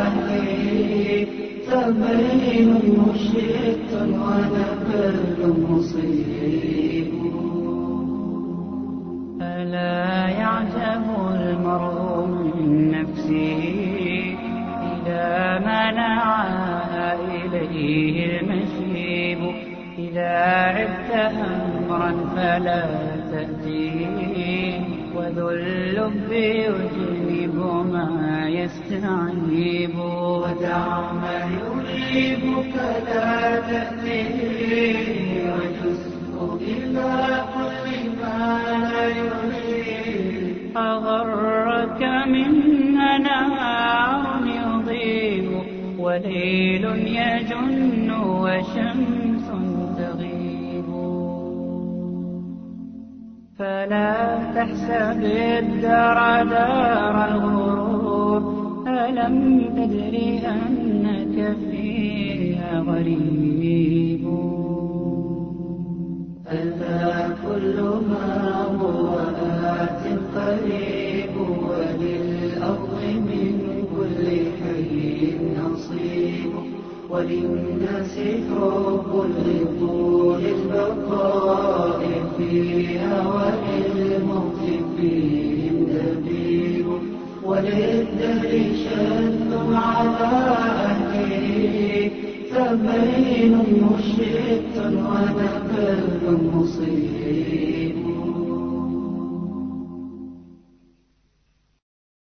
أهله تبين مشرق ونبل مصيب. ألا يعجب المرء من نفسه إذا منعها إليه المشيب. إذا عبت أمرا فلا تأتيه وذو اللب يجنب ما يستعيب. ودع ما يريبك لا تأتيه وتسق إلى أغرك من نار يضيء وليل يجن وشمس تغيب. فلا تحسب الدار دار الغرور ألم تدري أنك فيها غريب؟ ألا كل ما هو آت قريب وللأرض من كل حي نصيب. وللناس حب لطول البقاء فيها وللموت فيهم دبيب وللدهر شد على أهله فبين مشرق ونبل مصيب.